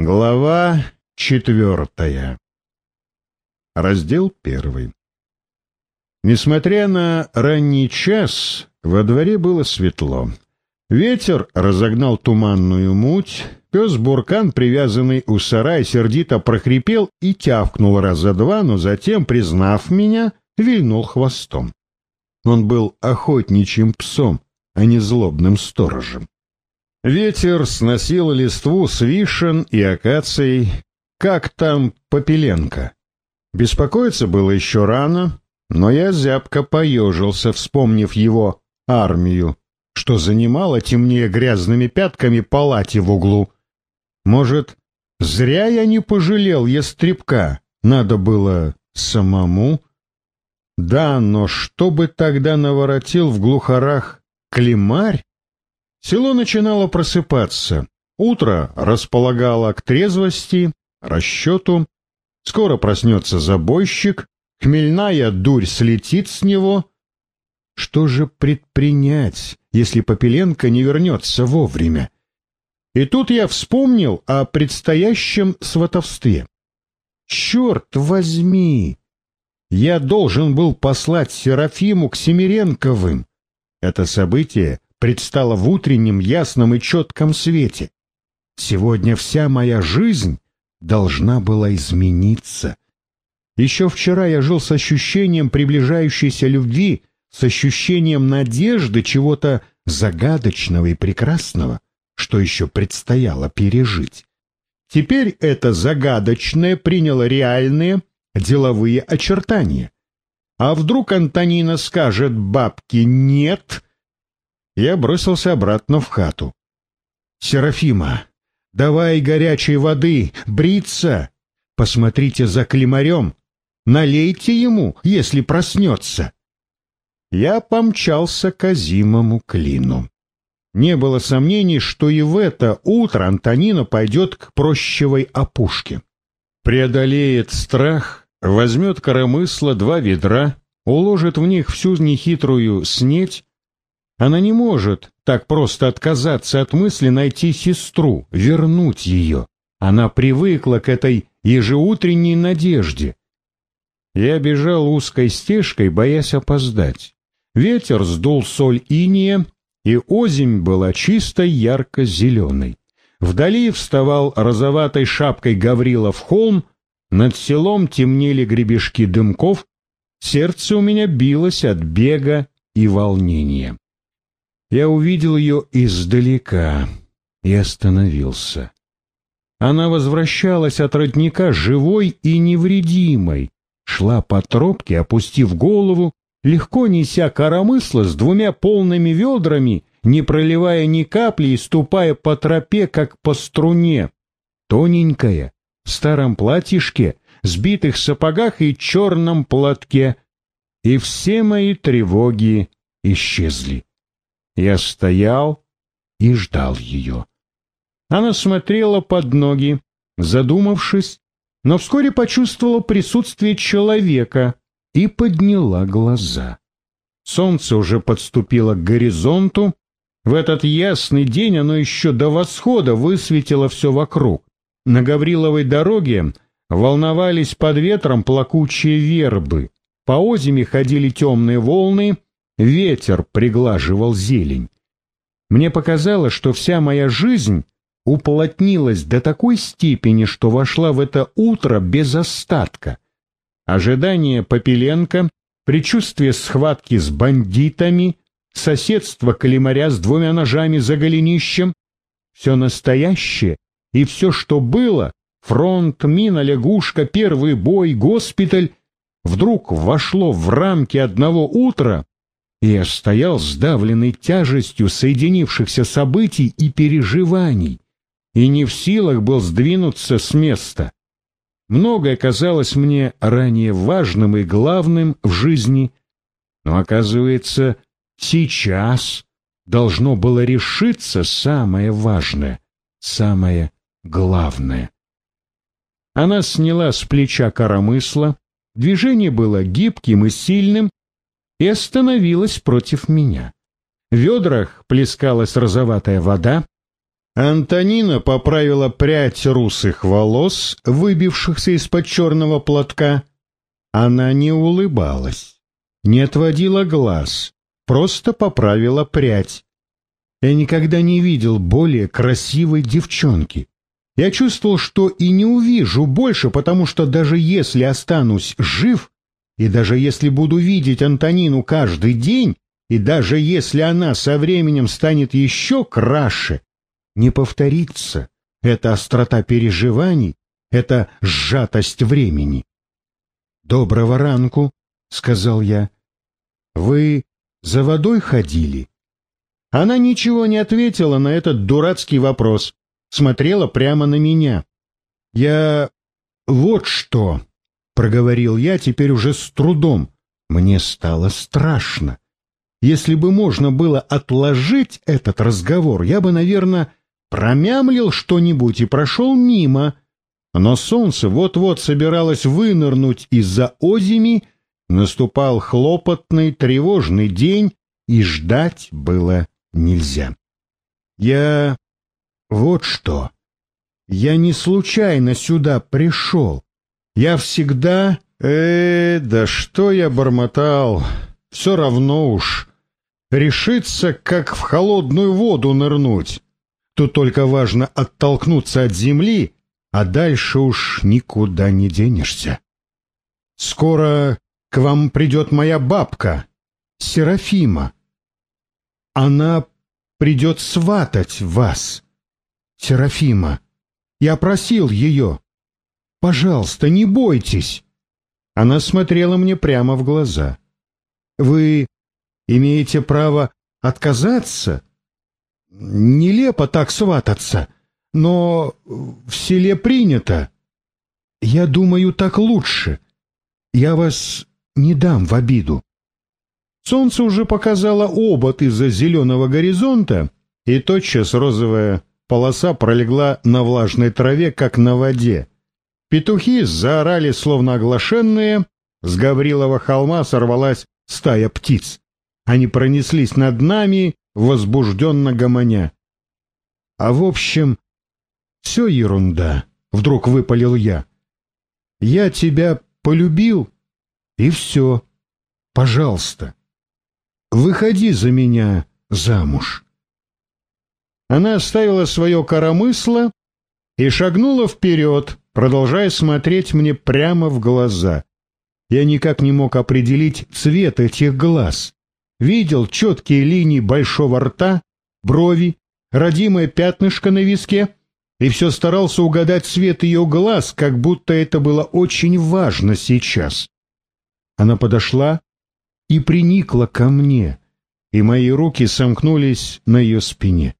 Глава четвертая. Раздел первый. Несмотря на ранний час, во дворе было светло. Ветер разогнал туманную муть, пес Буркан, привязанный у сарая, сердито прохрипел и тявкнул раза два, но затем, признав меня, вильнул хвостом. Он был охотничьим псом, а не злобным сторожем. Ветер сносил листву с вишен и акаций, как там Попеленко. Беспокоиться было еще рано, но я зябко поежился, вспомнив его армию, что занимала темнее грязными пятками палати в углу. Может, зря я не пожалел ястребка, надо было самому? Да, но что бы тогда наворотил в глухарах климарь? Село начинало просыпаться. Утро располагало к трезвости, расчету. Скоро проснется забойщик, хмельная дурь слетит с него. Что же предпринять, если Попеленко не вернется вовремя? И тут я вспомнил о предстоящем сватовстве. Черт возьми! Я должен был послать Серафиму к Семиренковым. Это событие предстала в утреннем ясном и четком свете. Сегодня вся моя жизнь должна была измениться. Еще вчера я жил с ощущением приближающейся любви, с ощущением надежды чего-то загадочного и прекрасного, что еще предстояло пережить. Теперь это загадочное приняло реальные деловые очертания. А вдруг Антонина скажет бабке «нет», я бросился обратно в хату. «Серафима, давай горячей воды, бриться! Посмотрите за климарем, налейте ему, если проснется!» Я помчался к озимому клину. Не было сомнений, что и в это утро Антонина пойдет к прощевой опушке. Преодолеет страх, возьмет коромысло два ведра, уложит в них всю нехитрую снеть она не может так просто отказаться от мысли найти сестру, вернуть ее. Она привыкла к этой ежеутренней надежде. Я бежал узкой стежкой, боясь опоздать. Ветер сдул соль иния, и озимь была чистой ярко-зеленой. Вдали вставал розоватой шапкой Гаврилов холм, над селом темнели гребешки дымков, сердце у меня билось от бега и волнения. Я увидел ее издалека и остановился. Она возвращалась от родника живой и невредимой, шла по тропке, опустив голову, легко неся коромысла с двумя полными ведрами, не проливая ни капли и ступая по тропе, как по струне. Тоненькая, в старом платьишке, сбитых сапогах и черном платке. И все мои тревоги исчезли. Я стоял и ждал ее. Она смотрела под ноги, задумавшись, но вскоре почувствовала присутствие человека и подняла глаза. Солнце уже подступило к горизонту. В этот ясный день оно еще до восхода высветило все вокруг. На Гавриловой дороге волновались под ветром плакучие вербы. По озиме ходили темные волны, Ветер приглаживал зелень. Мне показалось, что вся моя жизнь уплотнилась до такой степени, что вошла в это утро без остатка. Ожидание Попеленко, предчувствие схватки с бандитами, соседство Калимаря с двумя ножами за голенищем, все настоящее и все, что было, фронт, мина, лягушка, первый бой, госпиталь, вдруг вошло в рамки одного утра я стоял сдавленный тяжестью соединившихся событий и переживаний, и не в силах был сдвинуться с места. Многое казалось мне ранее важным и главным в жизни, но, оказывается, сейчас должно было решиться самое важное, самое главное. Она сняла с плеча коромысла, движение было гибким и сильным, и остановилась против меня. В ведрах плескалась розоватая вода, Антонина поправила прядь русых волос, выбившихся из-под черного платка. Она не улыбалась, не отводила глаз, просто поправила прядь. Я никогда не видел более красивой девчонки. Я чувствовал, что и не увижу больше, потому что даже если останусь жив, и даже если буду видеть Антонину каждый день, и даже если она со временем станет еще краше, не повторится. Это острота переживаний, это сжатость времени. «Доброго ранку», — сказал я. «Вы за водой ходили?» Она ничего не ответила на этот дурацкий вопрос, смотрела прямо на меня. «Я... вот что», — проговорил я теперь уже с трудом. Мне стало страшно. Если бы можно было отложить этот разговор, я бы, наверное, промямлил что-нибудь и прошел мимо. Но солнце вот-вот собиралось вынырнуть из-за озими, наступал хлопотный, тревожный день, и ждать было нельзя. Я... вот что. Я не случайно сюда пришел. Я всегда... Э, да что я бормотал? Все равно уж. Решиться, как в холодную воду нырнуть. Тут только важно оттолкнуться от земли, а дальше уж никуда не денешься. Скоро к вам придет моя бабка, Серафима. Она придет сватать вас, Серафима. Я просил ее. Пожалуйста, не бойтесь. Она смотрела мне прямо в глаза. Вы имеете право отказаться Нелепо так свататься, но в селе принято. Я думаю, так лучше. Я вас не дам в обиду. Солнце уже показало обод из-за зеленого горизонта, и тотчас розовая полоса пролегла на влажной траве, как на воде. Петухи заорали, словно оглашенные, с Гаврилова холма сорвалась стая птиц. Они пронеслись над нами, возбужденно гомоня. А в общем, все ерунда, вдруг выпалил я. Я тебя полюбил, и все. Пожалуйста, выходи за меня замуж. Она оставила свое коромысло и шагнула вперед, продолжая смотреть мне прямо в глаза. Я никак не мог определить цвет этих глаз видел четкие линии большого рта, брови, родимое пятнышко на виске, и все старался угадать цвет ее глаз, как будто это было очень важно сейчас. Она подошла и приникла ко мне, и мои руки сомкнулись на ее спине.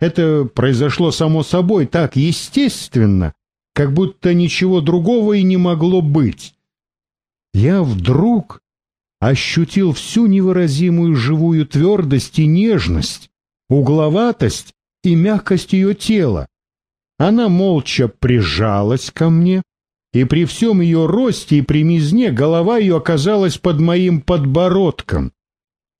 Это произошло само собой так естественно, как будто ничего другого и не могло быть. Я вдруг ощутил всю невыразимую живую твердость и нежность, угловатость и мягкость ее тела. Она молча прижалась ко мне, и при всем ее росте и примизне голова ее оказалась под моим подбородком.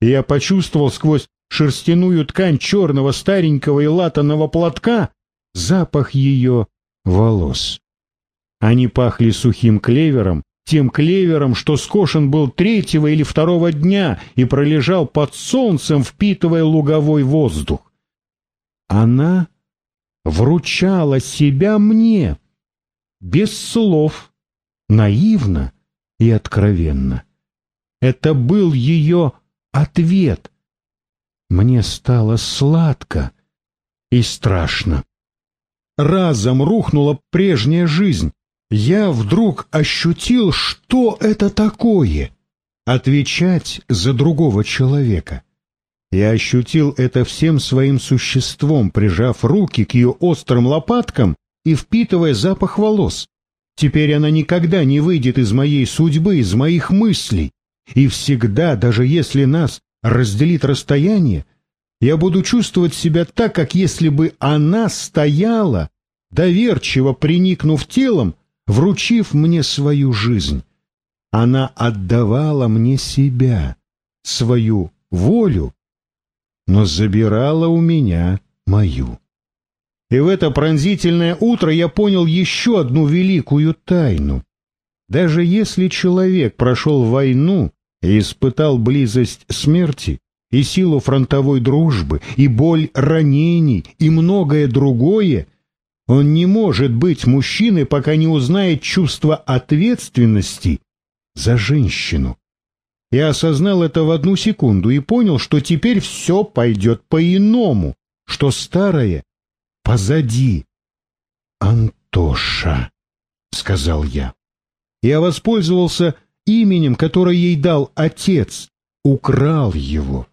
Я почувствовал сквозь шерстяную ткань черного старенького и латаного платка запах ее волос. Они пахли сухим клевером тем клевером, что скошен был третьего или второго дня и пролежал под солнцем, впитывая луговой воздух. Она вручала себя мне, без слов, наивно и откровенно. Это был ее ответ. Мне стало сладко и страшно. Разом рухнула прежняя жизнь, я вдруг ощутил, что это такое — отвечать за другого человека. Я ощутил это всем своим существом, прижав руки к ее острым лопаткам и впитывая запах волос. Теперь она никогда не выйдет из моей судьбы, из моих мыслей. И всегда, даже если нас разделит расстояние, я буду чувствовать себя так, как если бы она стояла, доверчиво приникнув телом вручив мне свою жизнь. Она отдавала мне себя, свою волю, но забирала у меня мою. И в это пронзительное утро я понял еще одну великую тайну. Даже если человек прошел войну и испытал близость смерти, и силу фронтовой дружбы, и боль ранений, и многое другое, он не может быть мужчиной, пока не узнает чувство ответственности за женщину. Я осознал это в одну секунду и понял, что теперь все пойдет по-иному, что старое позади. «Антоша», — сказал я. Я воспользовался именем, которое ей дал отец, украл его.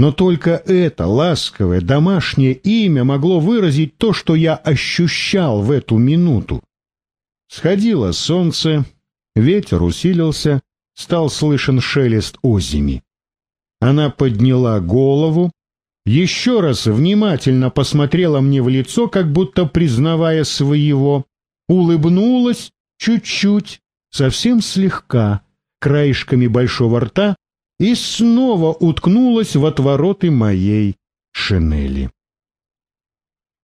Но только это ласковое домашнее имя могло выразить то, что я ощущал в эту минуту. Сходило солнце, ветер усилился, стал слышен шелест озими. Она подняла голову, еще раз внимательно посмотрела мне в лицо, как будто признавая своего, улыбнулась чуть-чуть, совсем слегка, краешками большого рта и снова уткнулась в отвороты моей шинели.